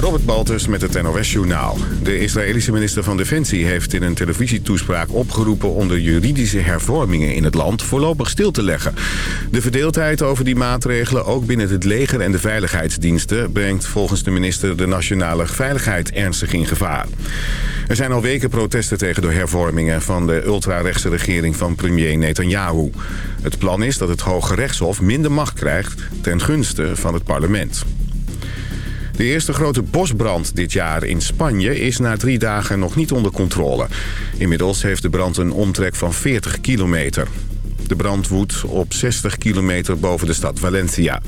Robert Baltus met het NOS Journaal. De Israëlische minister van Defensie heeft in een televisietoespraak opgeroepen... om de juridische hervormingen in het land voorlopig stil te leggen. De verdeeldheid over die maatregelen, ook binnen het leger en de veiligheidsdiensten... brengt volgens de minister de nationale veiligheid ernstig in gevaar. Er zijn al weken protesten tegen de hervormingen van de ultrarechtse regering van premier Netanyahu. Het plan is dat het Hoge Rechtshof minder macht krijgt ten gunste van het parlement. De eerste grote bosbrand dit jaar in Spanje is na drie dagen nog niet onder controle. Inmiddels heeft de brand een omtrek van 40 kilometer. De brand woedt op 60 kilometer boven de stad Valencia.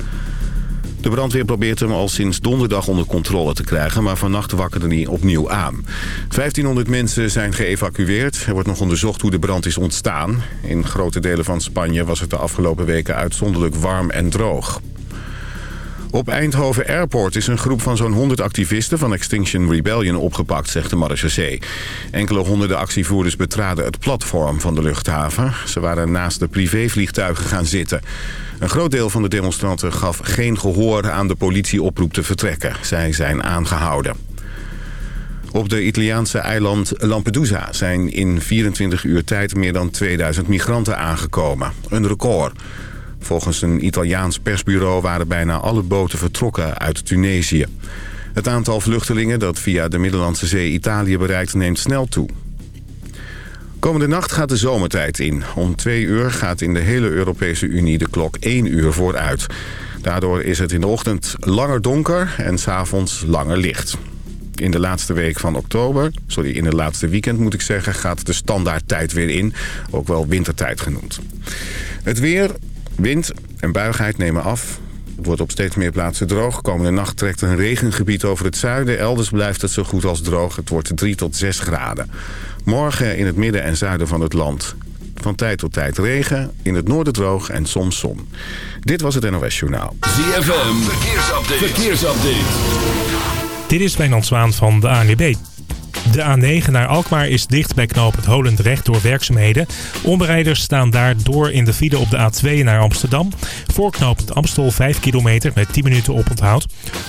De brandweer probeert hem al sinds donderdag onder controle te krijgen... maar vannacht wakkerde hij opnieuw aan. 1500 mensen zijn geëvacueerd. Er wordt nog onderzocht hoe de brand is ontstaan. In grote delen van Spanje was het de afgelopen weken uitzonderlijk warm en droog. Op Eindhoven Airport is een groep van zo'n 100 activisten van Extinction Rebellion opgepakt, zegt de marechaussee. Enkele honderden actievoerders betraden het platform van de luchthaven. Ze waren naast de privévliegtuigen gaan zitten. Een groot deel van de demonstranten gaf geen gehoor aan de politieoproep te vertrekken. Zij zijn aangehouden. Op de Italiaanse eiland Lampedusa zijn in 24 uur tijd meer dan 2000 migranten aangekomen. Een record. Volgens een Italiaans persbureau waren bijna alle boten vertrokken uit Tunesië. Het aantal vluchtelingen dat via de Middellandse Zee Italië bereikt neemt snel toe. Komende nacht gaat de zomertijd in. Om twee uur gaat in de hele Europese Unie de klok één uur vooruit. Daardoor is het in de ochtend langer donker en s'avonds langer licht. In de laatste week van oktober, sorry, in het laatste weekend moet ik zeggen... gaat de standaardtijd weer in, ook wel wintertijd genoemd. Het weer, Wind en buigheid nemen af. Het wordt op steeds meer plaatsen droog. Komende nacht trekt een regengebied over het zuiden. Elders blijft het zo goed als droog. Het wordt 3 tot 6 graden. Morgen in het midden en zuiden van het land. Van tijd tot tijd regen, in het noorden droog en soms zon. Dit was het NOS Journaal. ZFM, verkeersupdate. verkeersupdate. Dit is Wijnand Zwaan van de ANWB. De A9 naar Alkmaar is dicht bij knooppunt Holendrecht door werkzaamheden. Omrijders staan daardoor in de file op de A2 naar Amsterdam. Voor knooppunt Amstel 5 kilometer met 10 minuten oponthoud.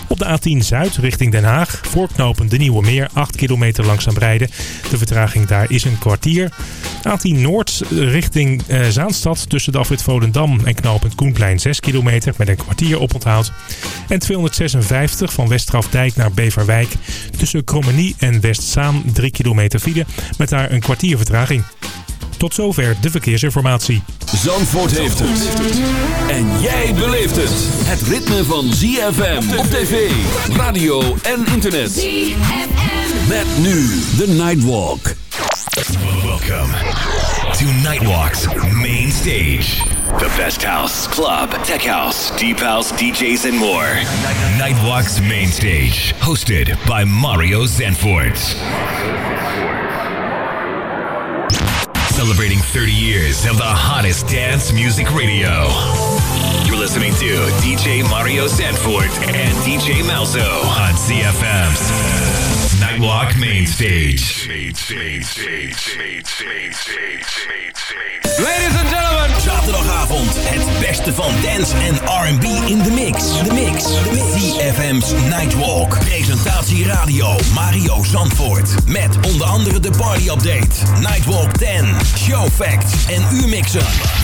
Op de A10 Zuid richting Den Haag. Voor knooppunt De Nieuwe Meer 8 kilometer langzaam rijden. De vertraging daar is een kwartier. A10 Noord richting eh, Zaanstad tussen de afrit Volendam en knooppunt Koenplein 6 kilometer met een kwartier oponthoud. En 256 van Westgrafdijk naar Beverwijk tussen Krommenie en Westzaan 3 kilometer file met daar een kwartier vertraging. Tot zover de verkeersinformatie. Zandvoort heeft het. En jij beleeft het. Het ritme van ZFM op tv, radio en internet. ZFM. Met nu de Nightwalk. Welcome to Nightwalk's main stage. The best house, club, tech house, deep house, DJs and more. Nightwalk's main stage. Hosted by Mario Zanfort. Celebrating 30 years of the hottest dance music radio. You're listening to DJ Mario Sanford and DJ Malzo on CFM's Nightwalk Main Stage. Ladies and gentlemen. Zaterdagavond het beste van dance en R&B in de mix. De mix. CFM's Nightwalk. Presentatie radio Mario Zandvoort. Met onder andere de party update. Nightwalk 10. Show facts en U-mixen.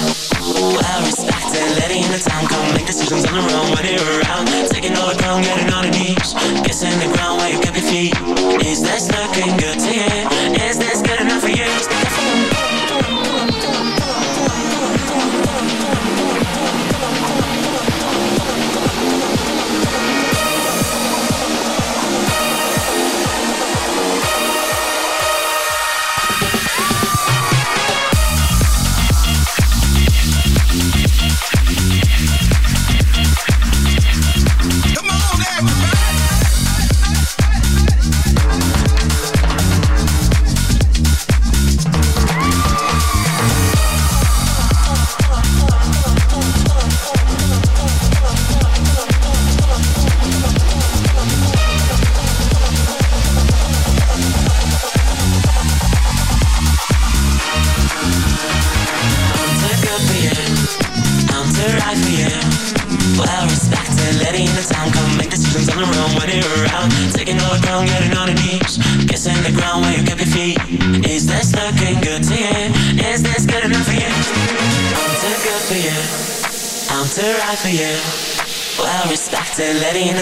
In the town, come make decisions on the run when you're around. Taking all the ground, getting on the knees. Kissing the ground where you kept your feet. Is this looking good to you? Is this good enough for you?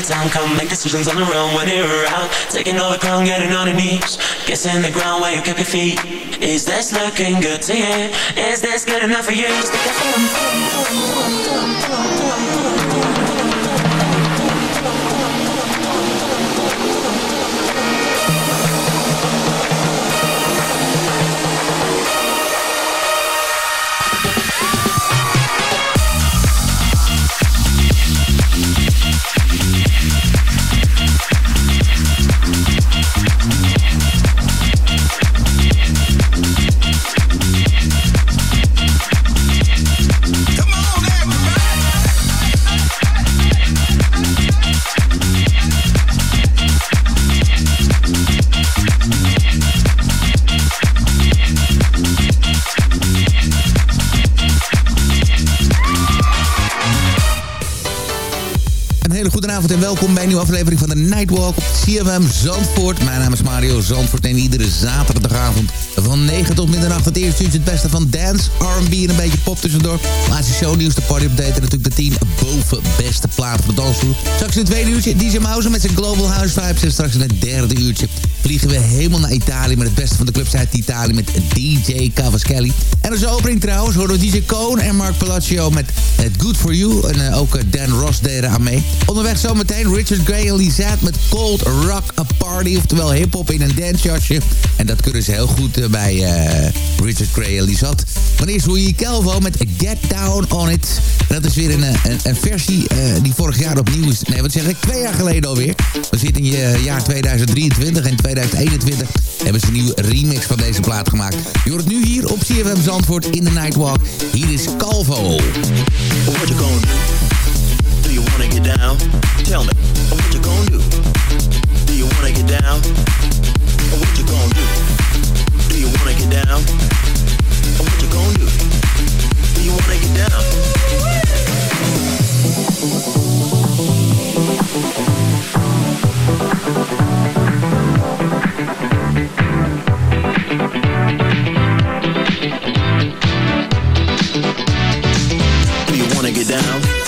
Town, come make decisions on the run when you're out Taking over crown, getting on your knees. Kissing the ground where you keep your feet. Is this looking good to you? Is this good enough for you? Stick en welkom bij een nieuwe aflevering van de Nightwalk op CFM Zandvoort. Mijn naam is Mario Zandvoort en iedere zaterdagavond van 9 tot middernacht het eerste uur het beste van dance, R&B en een beetje pop tussendoor. Laatste shownieuws, de party update en natuurlijk de 10 boven beste platen van de dansvloer. Straks in het tweede uurtje DJ Mouse met zijn Global House Vibes en straks in het derde uurtje vliegen we helemaal naar Italië met het beste van de clubs uit Italië met DJ Cavaschelli. En als opening trouwens horen we DJ Cohn en Mark Palacio met het Good For You. En uh, ook Dan Ross deden aan mee. Onderweg zometeen Richard Gray en Lizette met Cold Rock A Party. Oftewel hip-hop in een dancejasje. En dat kunnen ze heel goed bij uh, Richard Gray en Lizette. Maar eerst hoor je Kelvo met Get Down On It. Dat is weer een, een, een versie die vorig jaar opnieuw is. Nee, wat zeg ik? Twee jaar geleden alweer. We zitten in je jaar 2023 en 2021 hebben ze een nieuwe remix van deze plaat gemaakt. Je hoort het nu hier op CFM Zandvoort in de Nightwalk. Hier is Calvo. What you gonna do? Do you wanna get down? Tell me, what you gonna do? Do you wanna get down? What you gonna do? Do you wanna get down? What you gonna do? Do you wanna get down? down? Tell me.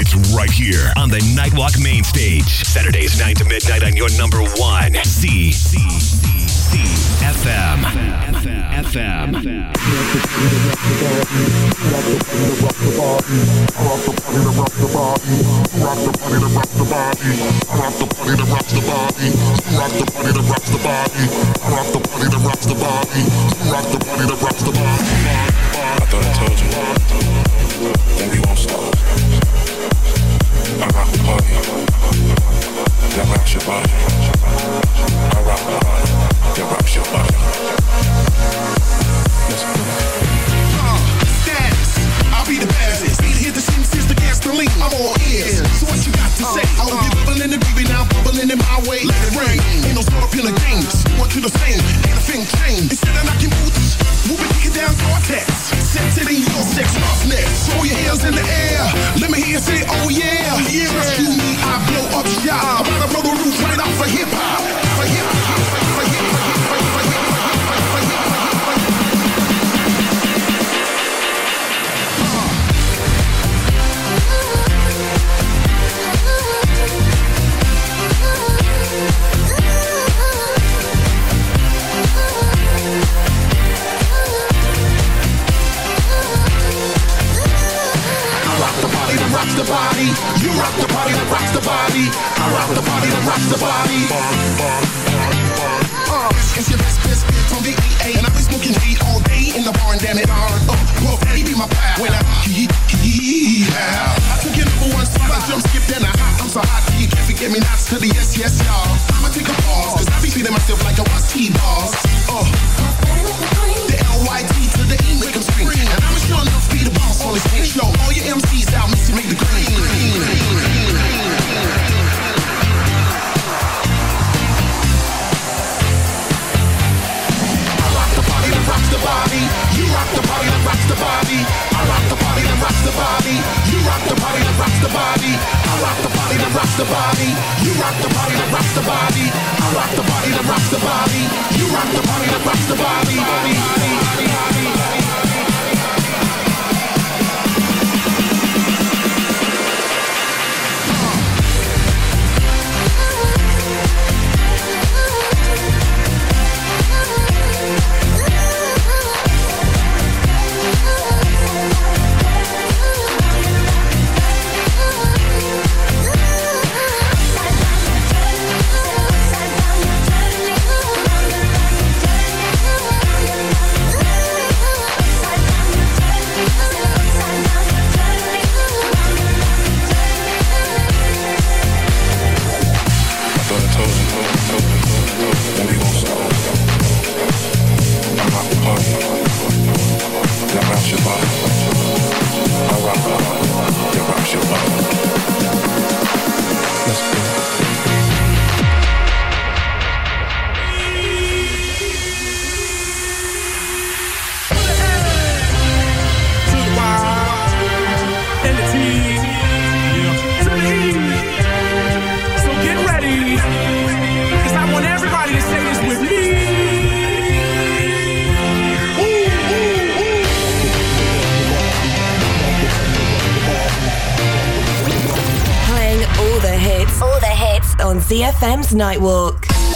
It's right here on the Nightwalk main stage. Saturdays 9 to midnight on your number one. C C C C FM. FM. I thought I told you we won't stop. Instead of knocking boots, we'll be kicking down Cortex. Set it in your sex roughness. Throw your hands in the air. Let me hear you say, oh yeah. yeah. You me, I blow up. I'm about to blow the roof right off for hip hop. For hip hop. Body. You rock the body that rocks the body. I rock the body that rocks the body. Uh, it's your best best bit from the EA, and I've been smoking weed all day in the bar, and damn it, uh, uh, well, daddy be my pal. When I he he yeah. I took your number one spot, I jump, skip, then I hop. I'm so hot, you can't forget me, not to the yes, yes, y'all. I'ma take a pause, cause I be feeling myself like a was boss. Uh. The L-Y-T to the E make 'em scream. Be on this thing. Show all your MCs out, Missy make the green. I rock the body that rocks the body. You rock the body that rocks the body. I rock the body that rocks the body. You rock the body that rocks the body. I rock the body that rocks the body. You rock the body that rocks the body. I rock the body that rocks the body. You rock the body that rocks the body. On ZFM's Nightwalk.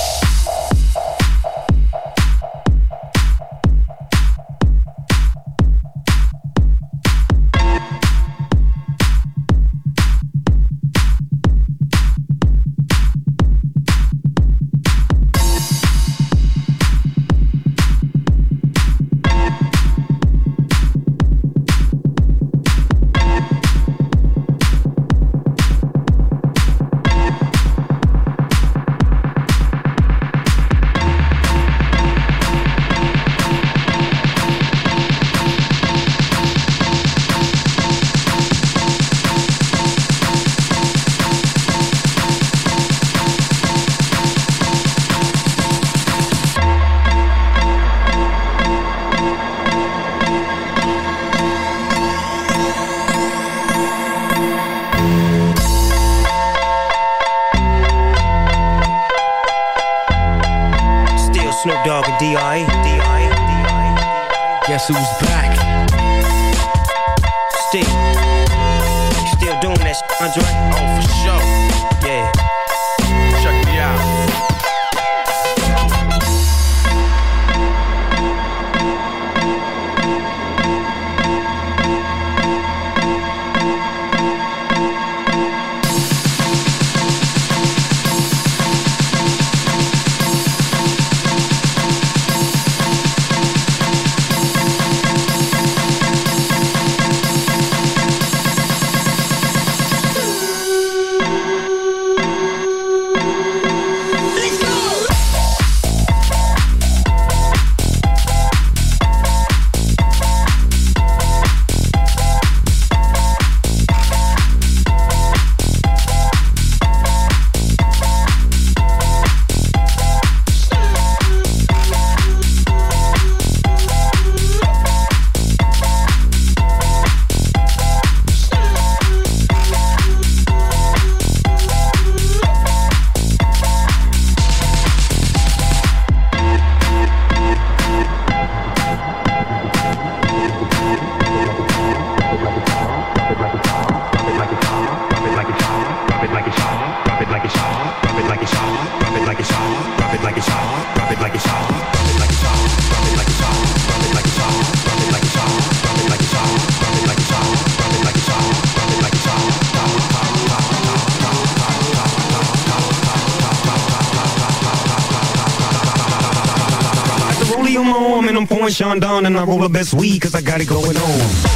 I roll the best weed cause I got it going on.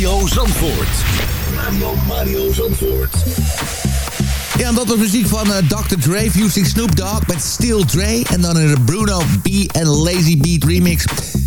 Mario Zandvoort. Radio Mario Zandvoort. Ja, en dat was muziek van eh, Dr. Dre fusing Snoop Dogg met Steel Dre. En dan een Bruno B en Lazy Beat remix.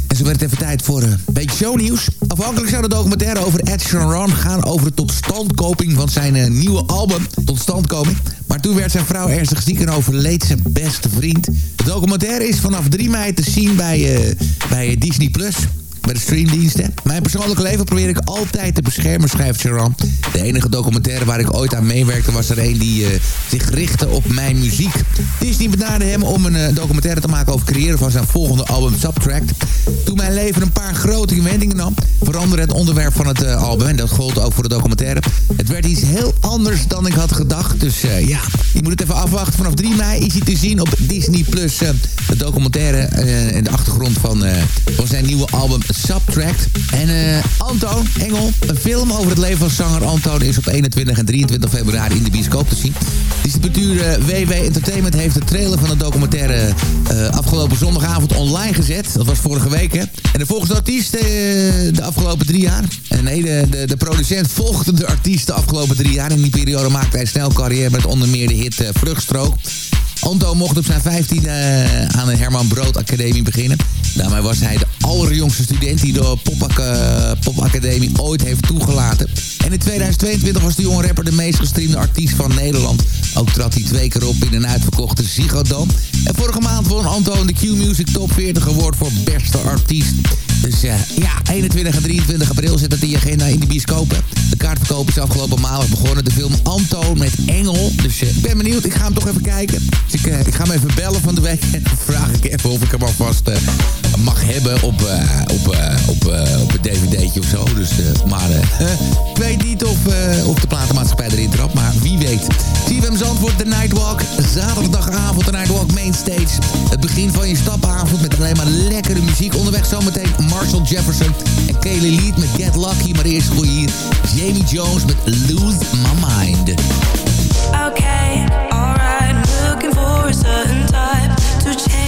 En zo werd het even tijd voor eh, een beetje shownieuws. Afhankelijk zou de documentaire over Ed Sheeran gaan... over de totstandkoming van zijn eh, nieuwe album. Totstandkoming. Maar toen werd zijn vrouw ernstig ziek en overleed zijn beste vriend. De documentaire is vanaf 3 mei te zien bij, bij Disney+. Plus bij de streamdiensten. Mijn persoonlijke leven probeer ik altijd te beschermen, schrijft Sharon. De enige documentaire waar ik ooit aan meewerkte was er een die eh, zich richtte op mijn muziek. Disney benaderde hem om een eh, documentaire te maken over het creëren van zijn volgende album Subtract. Toen mijn leven een paar grote wendingen nam, veranderde het onderwerp van het eh, album. En dat gold ook voor de documentaire. Het werd iets heel anders dan ik had gedacht. Dus ja, je moet het even afwachten. Vanaf 3 mei is hij te zien op Disney Plus. de documentaire in de achtergrond van, van zijn nieuwe album Subtract. En eh, Antoon Engel, een film over het leven van zanger Antoon... is op 21 en 23 februari in de bioscoop te zien. Distributeur eh, WW Entertainment heeft de trailer van de documentaire... eh, afgelopen zondagavond online gezet. Dat was vorige week, hè. En de volgens de artiest eh, de afgelopen drie jaar. En nee, de, de, de producent volgde de artiest de afgelopen drie jaar. In die periode maakte hij snel carrière met onder meer de hit Vluchtstrook... Anto mocht op zijn 15 eh, aan de Herman Brood Academie beginnen. Daarmee was hij de allerjongste student die de eh, Pop Academie ooit heeft toegelaten. En in 2022 was de jonge rapper de meest gestreamde artiest van Nederland. Ook trad hij twee keer op in een uitverkochte Ziggo. En vorige maand won Anto de Q-Music Top 40 Award voor beste artiest. Dus eh, ja, 21 en 23 april zit het in je agenda in de bioscopen. De kaartverkoop is afgelopen maandag begonnen. De film Anto met Engel. Dus eh, ik ben benieuwd. Ik ga hem toch even kijken. Dus ik, eh, ik ga hem even bellen van de week. En dan vraag ik even of ik hem alvast mag hebben op, eh, op, eh, op, eh, op een dvd'tje of zo. Dus, maar ik weet niet of, of de platenmaatschappij erin trapt. Maar wie weet. CFM Zandvoort, de Nightwalk. Zaterdagavond, de Nightwalk Mainstage. Het begin van je stapavond met alleen maar lekkere muziek. Onderweg zometeen Marshall Jefferson en Kaylee Lead met Get Lucky. Maar eerst voor hier Jamie Jones met Lose My Mind. Okay, looking for a certain type to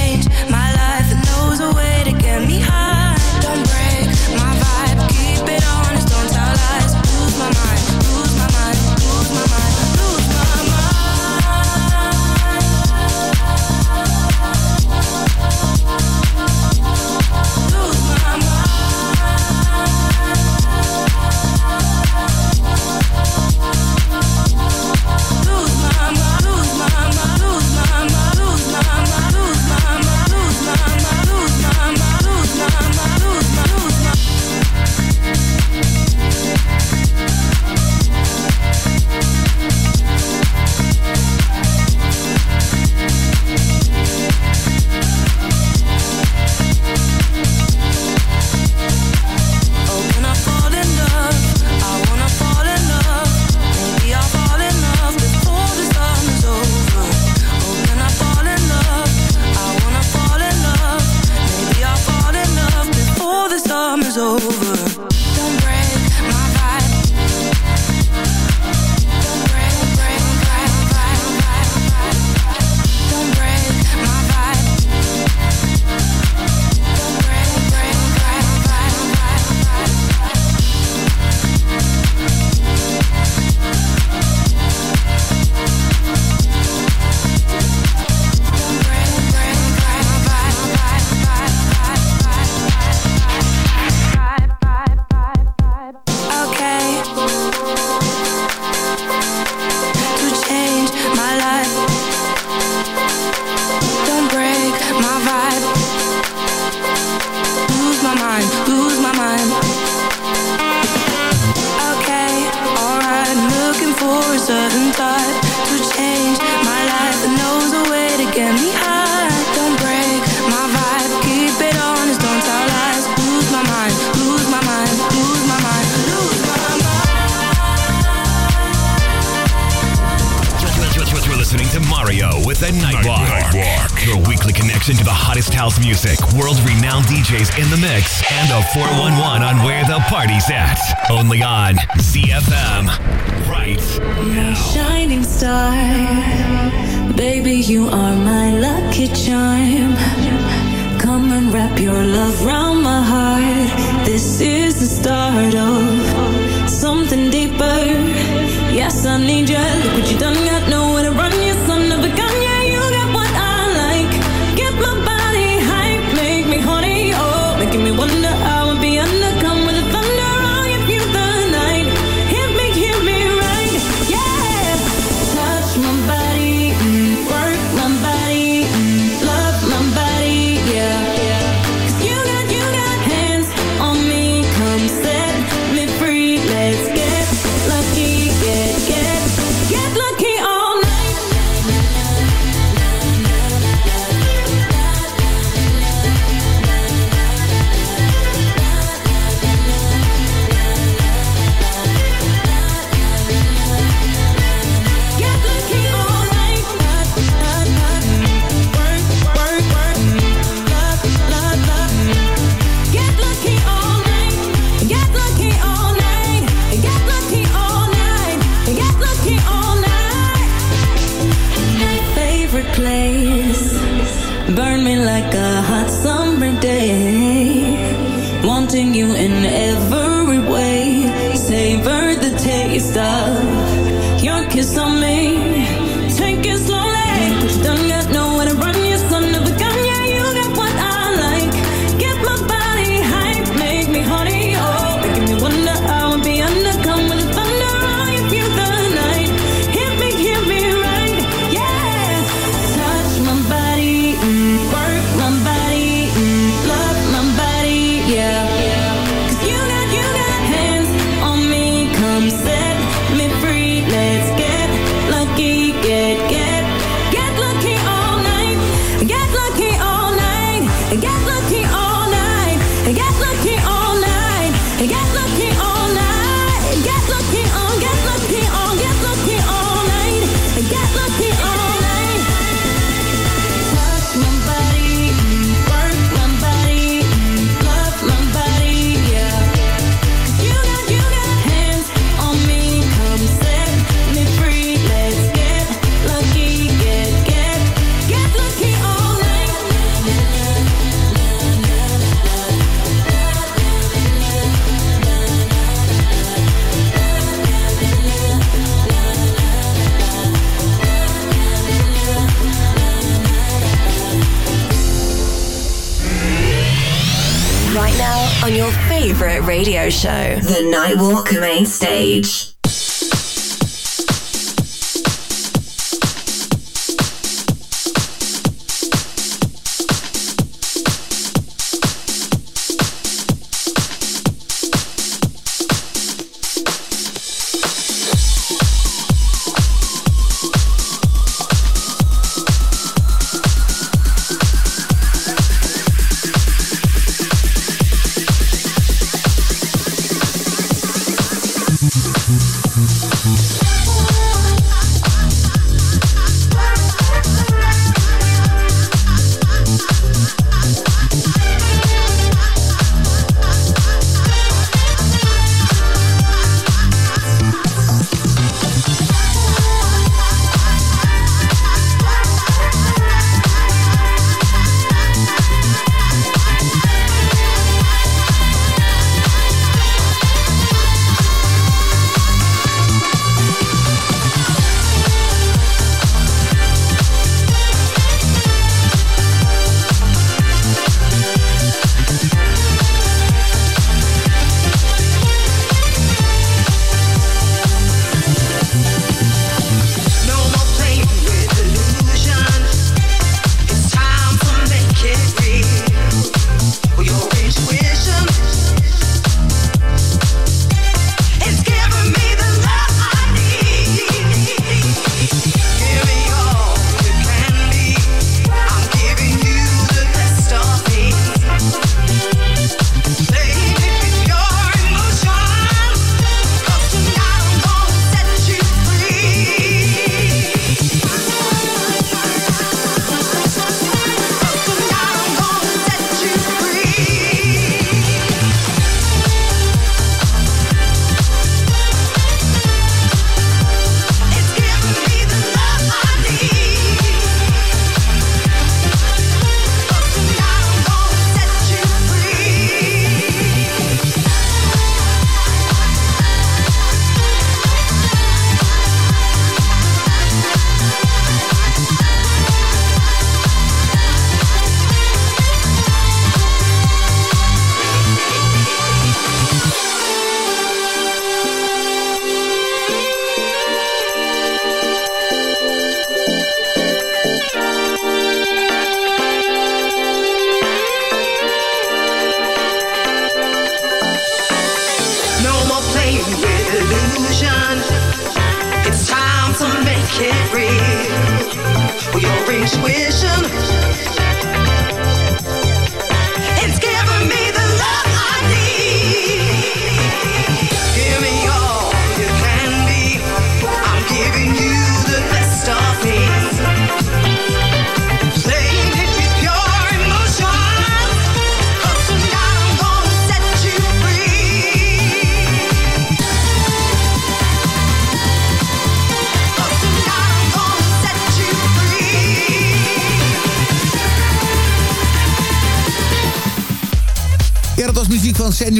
favorite radio show, The Nightwalk Main Stage.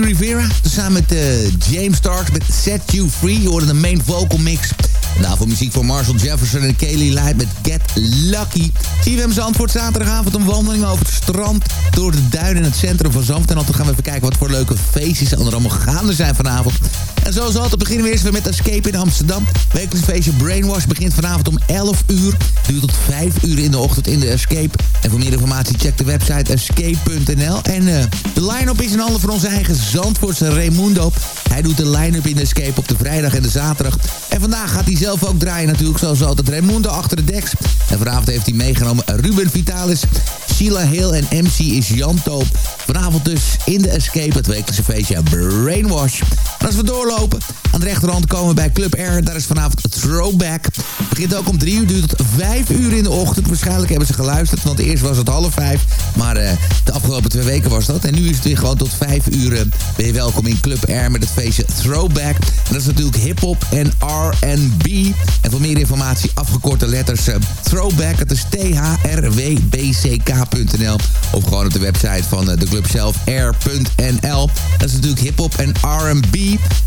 Rivera. Samen met eh, James Starks met Set You Free. Je hoorde de main vocal mix. Daarvoor muziek van Marshall Jefferson en Kaylee Light met Get Lucky. CWM Zandvoort zaterdagavond een wandeling over het strand... door de duinen in het centrum van Zandvoort. En dan gaan we even kijken wat voor leuke feestjes er allemaal gaande zijn vanavond. En zoals altijd beginnen we eerst weer met Escape in Amsterdam. Wekelijks feestje Brainwash begint vanavond om 11 uur. Duurt tot 5 uur in de ochtend in de Escape. En voor meer informatie check de website escape.nl. En eh, de line-up is in handen van onze eigen Zandvoortse Raimundo. Hij doet de line-up in de Escape op de vrijdag en de zaterdag. En vandaag gaat hij zelf ook draaien natuurlijk, zoals altijd. Raimundo achter de deks. En vanavond heeft hij meegenomen Ruben Vitalis, Sheila Hill en MC is Jan Toop. Vanavond dus in de Escape, het wekelijkse feestje Brainwash. En als we doorlopen, aan de rechterhand komen we bij Club Air. Daar is vanavond Throwback. Begint ook om drie uur, duurt tot vijf uur in de ochtend. Waarschijnlijk hebben ze geluisterd, want eerst was het half vijf. Maar eh, de afgelopen twee weken was dat. En nu is het weer gewoon tot vijf uur. eh, ben je welkom in Club Air met het feestje Throwback. En dat is natuurlijk hip-hop en R&B. En voor meer informatie afgekorte letters eh, Throwback. Het is thrwbck.nl Of gewoon op de website van eh, de club zelf, air.nl. Dat is natuurlijk hip-hop en R&B.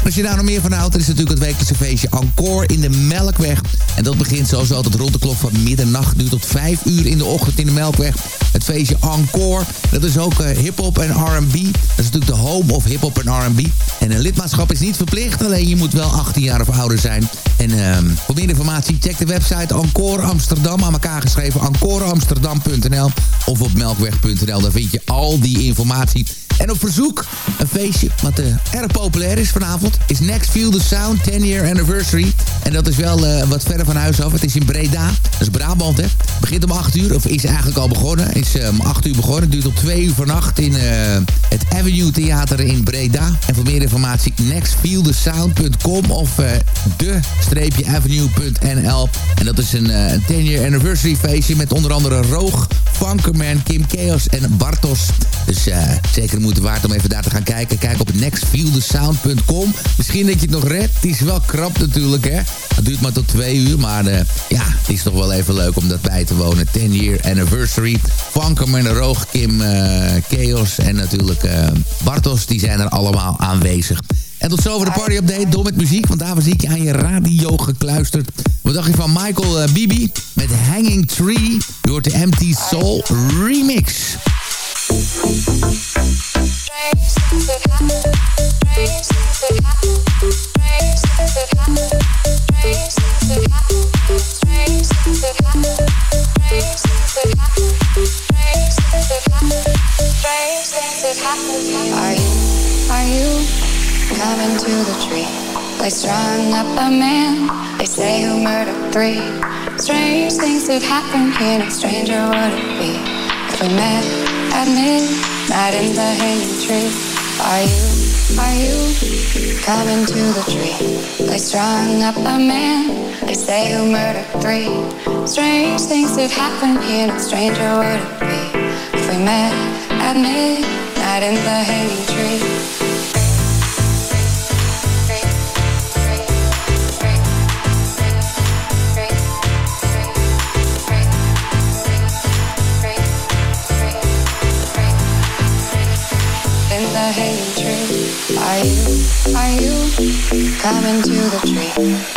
Als je daar nog meer van houdt, is natuurlijk het wekelijkse feestje Encore in de Melkweg. En dat begint zoals altijd rond de klok van middernacht nu tot vijf uur in de ochtend in de Melkweg. Het feestje Encore. Dat is ook eh, hip-hop en R&B. Dat is natuurlijk de home of hip-hop en R&B. En een lidmaatschap is niet verplicht, alleen je moet wel 18 jaar of ouder zijn. En ehm, voor meer informatie check de website Encore Amsterdam aan elkaar geschreven encoreamsterdam.nl of op melkweg.nl. Daar vind je al die informatie. En op verzoek, een feestje wat eh, erg populair is vanavond... is Next Feel the Sound 10 Year Anniversary. En dat is wel eh, wat verder van huis af. Het is in Breda. Dat is Brabant, hè. Begint om 8 uur, of is eigenlijk al begonnen. Is eh, om 8 uur begonnen. Duurt tot 2 uur vannacht in het Avenue Theater in Breda. En voor meer informatie nextfeelthesound.com of eh, de-avenue.nl. En dat is een, eh, een 10 Year Anniversary feestje met onder andere Roog, Funkerman, Kim Chaos en Bartos. Dus eh, zeker de moeite waard om even daar te gaan kijken. Kijk op nextfieldthesound.com. Misschien dat je het nog redt. Het is wel krap natuurlijk, hè. Het duurt maar tot twee uur, maar eh, ja, het is toch wel even leuk om dat bij te wonen. 10 year anniversary. Funkerman, Roog, Kim eh, Chaos en natuurlijk eh, Bartos, die zijn er allemaal aanwezig. En tot zover de party update, door met muziek, want daarvoor zit je aan je radio gekluisterd. Wat dacht je van Michael eh, Bibi met Hanging Tree? Hoort de Empty Soul remix. Coming to the tree? They strung up a man, they say who murdered three. Strange things have happened here, no stranger would it be if we met at midnight in the hanging tree. Are you, are you coming to the tree? They strung up a man, they say who murdered three. Strange things have happened here, no stranger would it be if we met at midnight in the hanging tree. Are you, are you coming to the tree?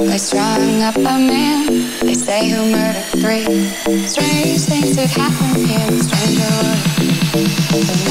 They strung up a man, they say who murdered three. Strange things have happened here, stranger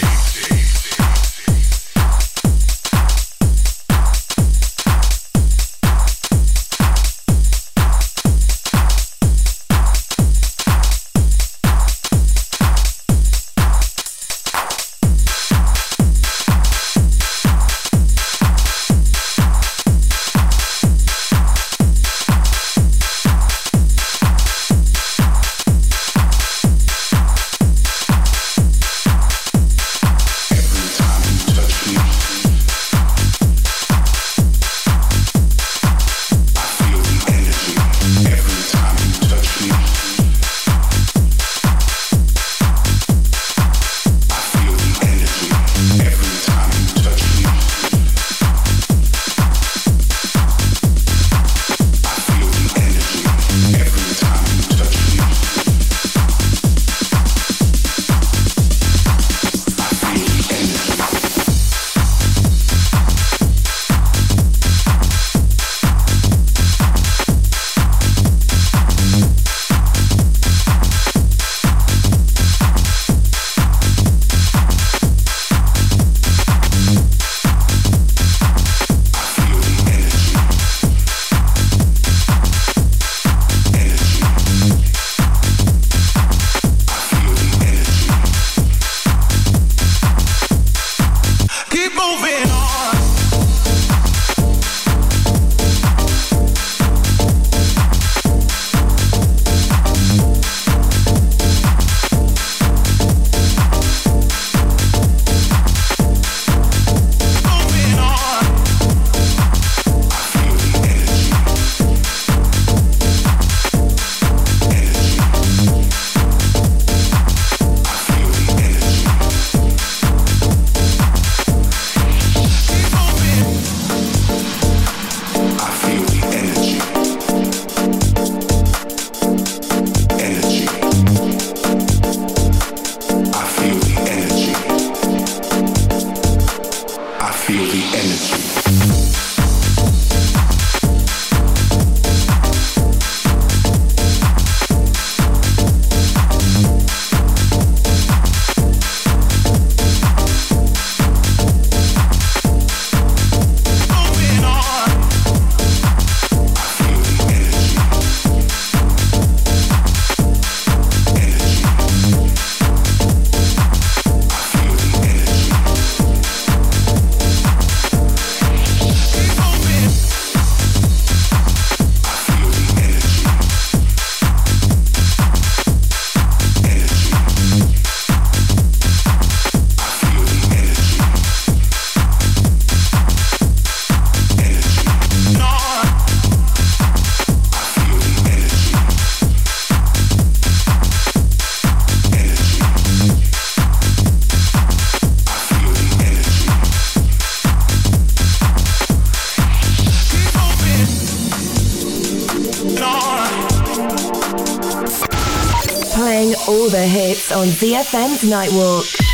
all the hits on ZFM's Nightwalk.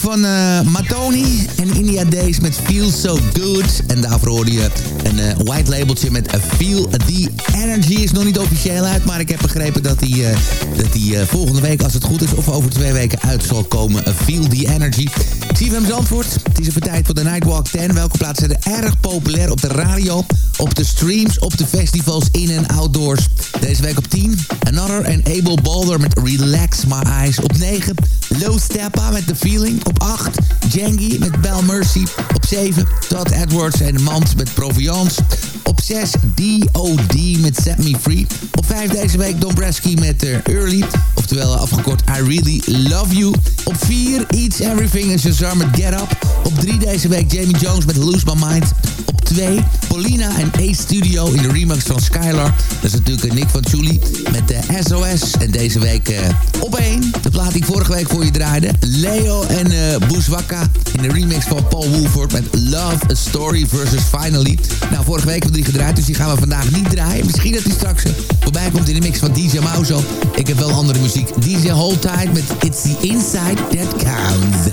Van eh, Matoni en India Days met Feel So Good. En daarvoor hoorde een eh, white labeltje met eh, Feel The Energy. Is nog niet officieel uit, maar ik heb begrepen dat die, eh, dat die volgende week, als het goed is, of over twee weken uit zal komen. Feel The Energy. CFM Zandvoort, het is even tijd voor de Nightwalk 10. Welke plaatsen zijn er erg populair op de radio, op de streams, op de festivals, in- en outdoors. Deze week op 10, Another and Abel Balder met Relax My Eyes. Op 9, Low Steppa met The Feeling. Op 8, Jangy met Bell Mercy. Op 7, Todd Edwards en Mand met Op 6, D.O.D. met Set Me Free. Op 5 deze week Don Bresky met eh, Early. Oftewel afgekort I Really Love You. Op 4, Eats Everything en Shazam met Get Up. Op 3 deze week Jamie Jones met Lose My Mind. 2, Paulina en A-Studio in de remix van Skylar. Dat is natuurlijk Nick van Julie met de SOS. En deze week eh, op 1, de plaat die vorige week voor je draaide. Leo en eh Bouzwaka in de remix van Paul Woolford met Love A Story versus Finally. Nou, vorige week hebben we die gedraaid, dus die gaan we vandaag niet draaien. Misschien dat die straks eh, voorbij komt in de mix van DJ Mauzo. Ik heb wel andere muziek. DJ Hold Tight met It's the Inside That Counts.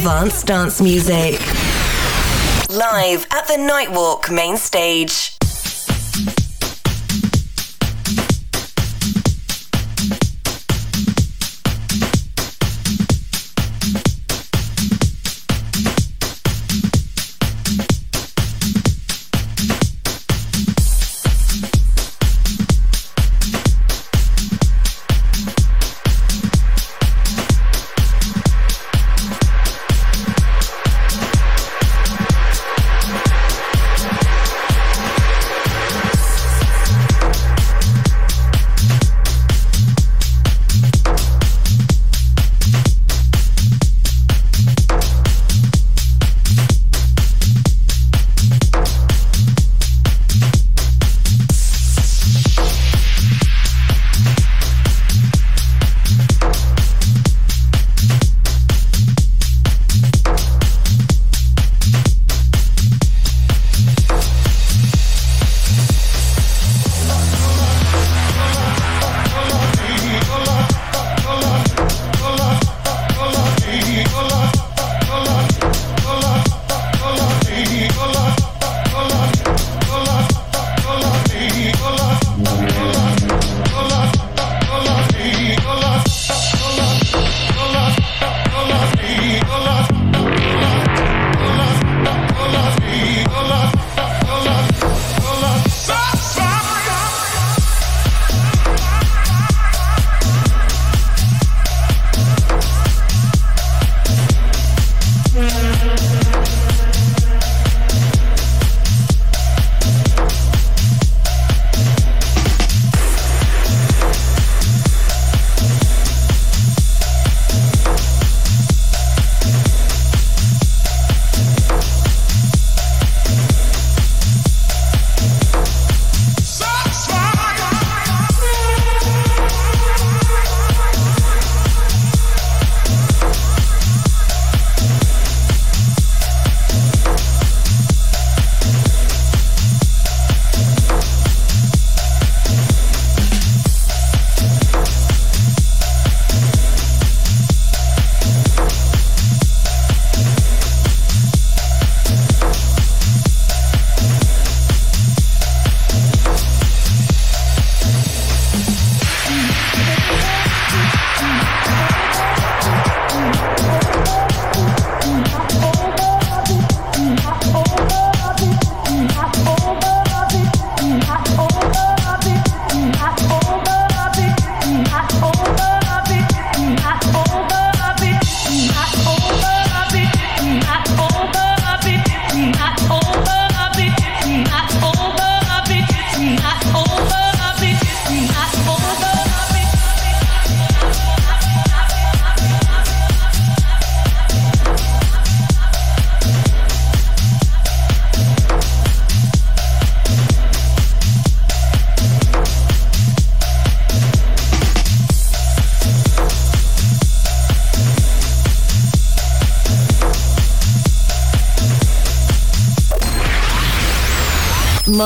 Advanced dance music. Live at the Nightwalk main stage.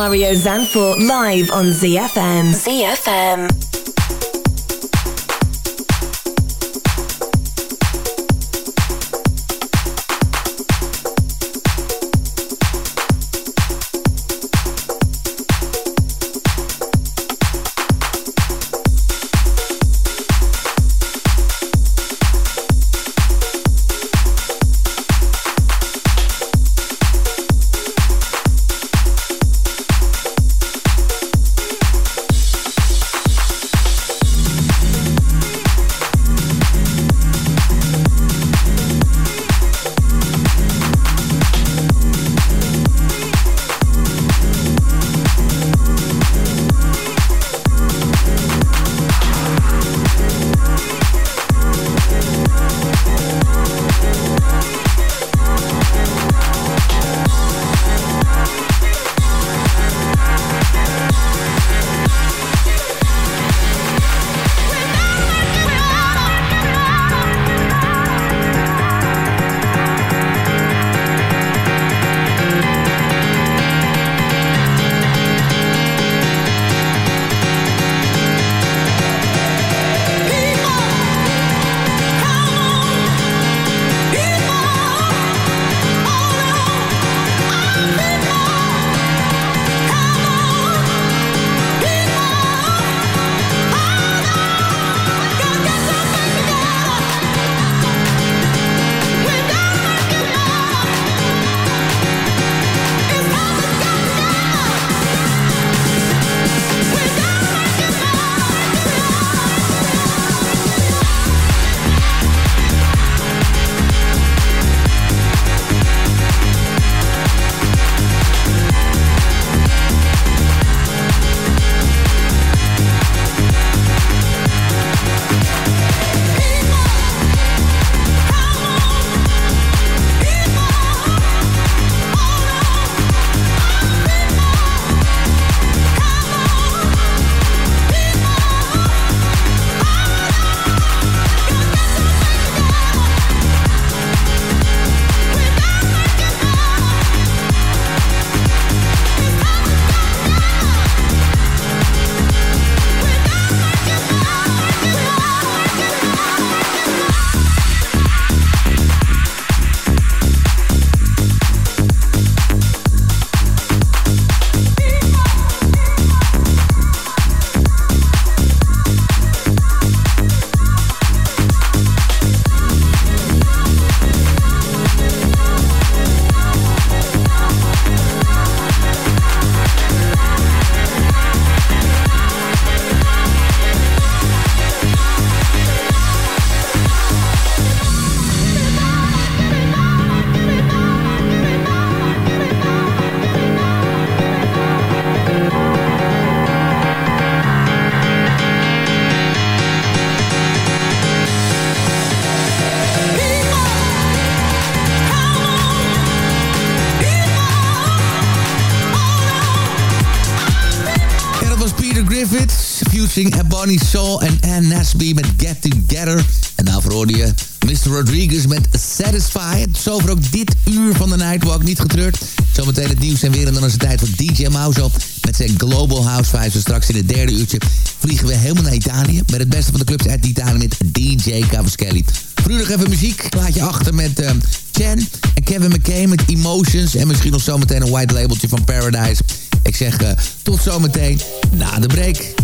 Mario Zanfort live on ZFM. ZFM. Bonnie Saul en Ann Nasby met Get Together. En daarvoor hoorde je Mr. Rodriguez met Satisfied. Zover ook dit uur van de Nightwalk niet getreurd. Zometeen het nieuws en weer en dan is het tijd voor DJ Mouse op. Met zijn Global House Vibes. En straks in het derde uurtje vliegen we helemaal naar Italië. Met het beste van de clubs uit Italië met DJ Cavaschelli. Vroeger even muziek. Laat je achter met um, Chen en Kevin McKay met Emotions. En misschien nog zometeen een white labeltje van Paradise. Ik zeg uh, tot zometeen na de break.